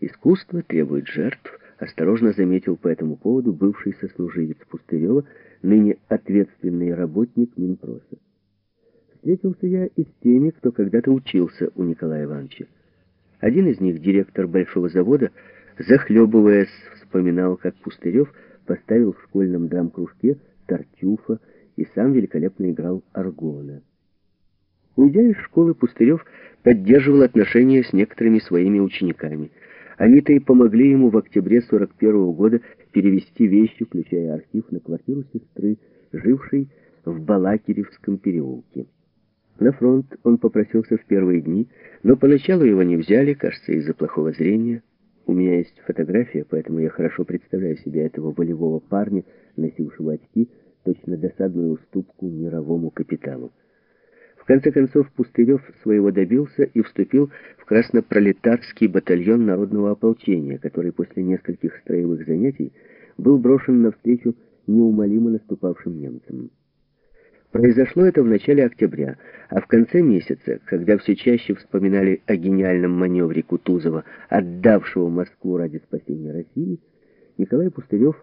Искусство требует жертв, осторожно заметил по этому поводу бывший сослуживец Пустырева, ныне ответственный работник Минпроса. Встретился я и с теми, кто когда-то учился у Николая Ивановича. Один из них, директор большого завода, захлебываясь, вспоминал, как Пустырев поставил в школьном драм-кружке Тартюфа и сам великолепно играл Аргона. Уйдя из школы, Пустырев поддерживал отношения с некоторыми своими учениками. Они-то и помогли ему в октябре 41 -го года перевести вещи, включая архив, на квартиру сестры, жившей в Балакиревском переулке. На фронт он попросился в первые дни, но поначалу его не взяли, кажется, из-за плохого зрения. У меня есть фотография, поэтому я хорошо представляю себе этого волевого парня, носившего очки, точно досадную уступку мировому капиталу. Конце концов, Пустырев своего добился и вступил в краснопролетарский батальон народного ополчения, который после нескольких строевых занятий был брошен навстречу неумолимо наступавшим немцам. Произошло это в начале октября, а в конце месяца, когда все чаще вспоминали о гениальном маневре Кутузова, отдавшего Москву ради спасения России, Николай Пустырев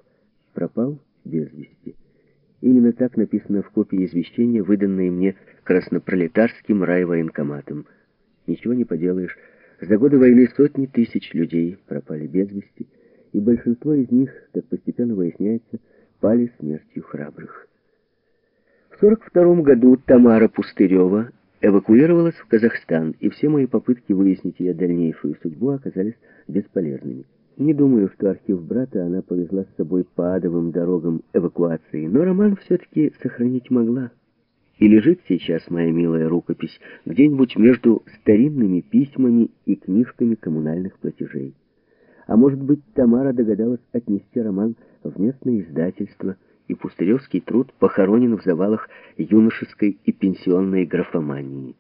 пропал без вести. Именно так написано в копии извещения, выданной мне краснопролетарским райвоенкоматом. Ничего не поделаешь. За годы войны сотни тысяч людей пропали без вести, и большинство из них, как постепенно выясняется, пали смертью храбрых. В 42 году Тамара Пустырева эвакуировалась в Казахстан, и все мои попытки выяснить ее дальнейшую судьбу оказались бесполезными. Не думаю, что архив брата она повезла с собой по адовым дорогам эвакуации, но роман все-таки сохранить могла. И лежит сейчас моя милая рукопись где-нибудь между старинными письмами и книжками коммунальных платежей. А может быть, Тамара догадалась отнести роман в местное издательство, и пустыревский труд похоронен в завалах юношеской и пенсионной графомании.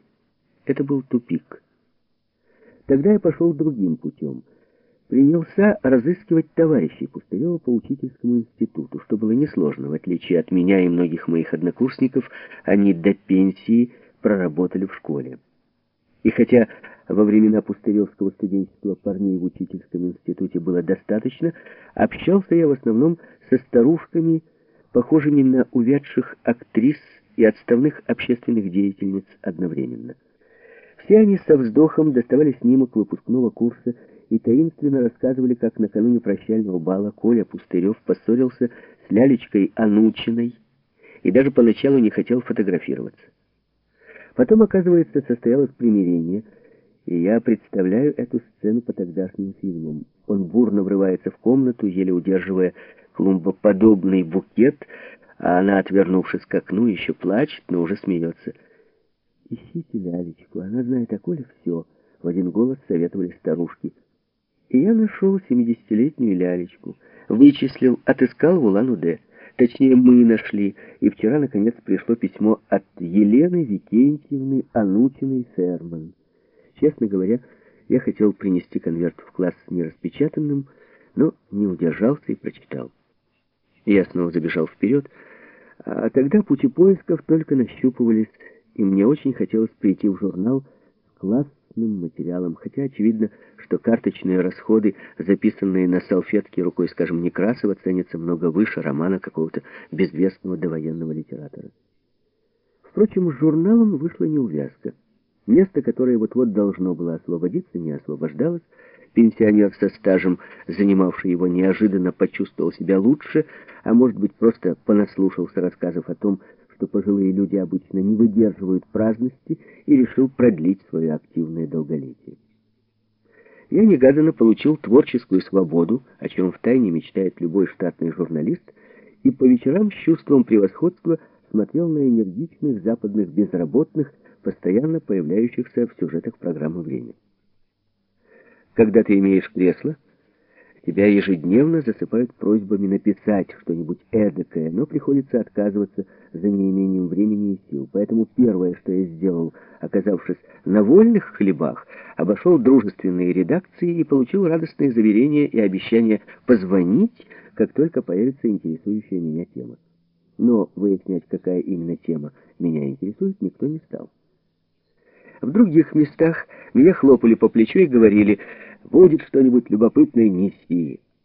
Это был тупик. Тогда я пошел другим путем — принялся разыскивать товарищей Пустырева по учительскому институту, что было несложно. В отличие от меня и многих моих однокурсников, они до пенсии проработали в школе. И хотя во времена пустыревского студенчества парней в учительском институте было достаточно, общался я в основном со старушками, похожими на увядших актрис и отставных общественных деятельниц одновременно. Все они со вздохом доставали снимок выпускного курса и таинственно рассказывали, как накануне прощального бала Коля Пустырев поссорился с Лялечкой Анучиной и даже поначалу не хотел фотографироваться. Потом, оказывается, состоялось примирение, и я представляю эту сцену по тогдашним фильмам. Он бурно врывается в комнату, еле удерживая клумбоподобный букет, а она, отвернувшись к окну, еще плачет, но уже смеется. «Ищите Лялечку, она знает о Коле все», — в один голос советовали старушки. И я нашел семидесятилетнюю лялечку, вычислил, отыскал в Улан-Удэ. Точнее, мы нашли, и вчера, наконец, пришло письмо от Елены Викентьевны Анутиной Серман. Честно говоря, я хотел принести конверт в класс нераспечатанным, но не удержался и прочитал. Я снова забежал вперед, а тогда пути поисков только нащупывались, и мне очень хотелось прийти в журнал с классным материалом, хотя очевидно, что карточные расходы, записанные на салфетке рукой, скажем, Некрасова, ценятся много выше романа какого-то безвестного довоенного литератора. Впрочем, с журналом вышла неувязка. Место, которое вот-вот должно было освободиться, не освобождалось. Пенсионер со стажем, занимавший его, неожиданно почувствовал себя лучше, а может быть, просто понаслушался рассказов о том, что пожилые люди обычно не выдерживают праздности, и решил продлить свое активное долголетие я негаданно получил творческую свободу, о чем втайне мечтает любой штатный журналист, и по вечерам с чувством превосходства смотрел на энергичных западных безработных, постоянно появляющихся в сюжетах программы «Время». Когда ты имеешь кресло, Тебя ежедневно засыпают просьбами написать что-нибудь эдакое, но приходится отказываться за неимением времени и сил. Поэтому первое, что я сделал, оказавшись на вольных хлебах, обошел дружественные редакции и получил радостные заверения и обещания позвонить, как только появится интересующая меня тема. Но выяснять, какая именно тема меня интересует, никто не стал. В других местах меня хлопали по плечу и говорили Будет что-нибудь любопытное, неси.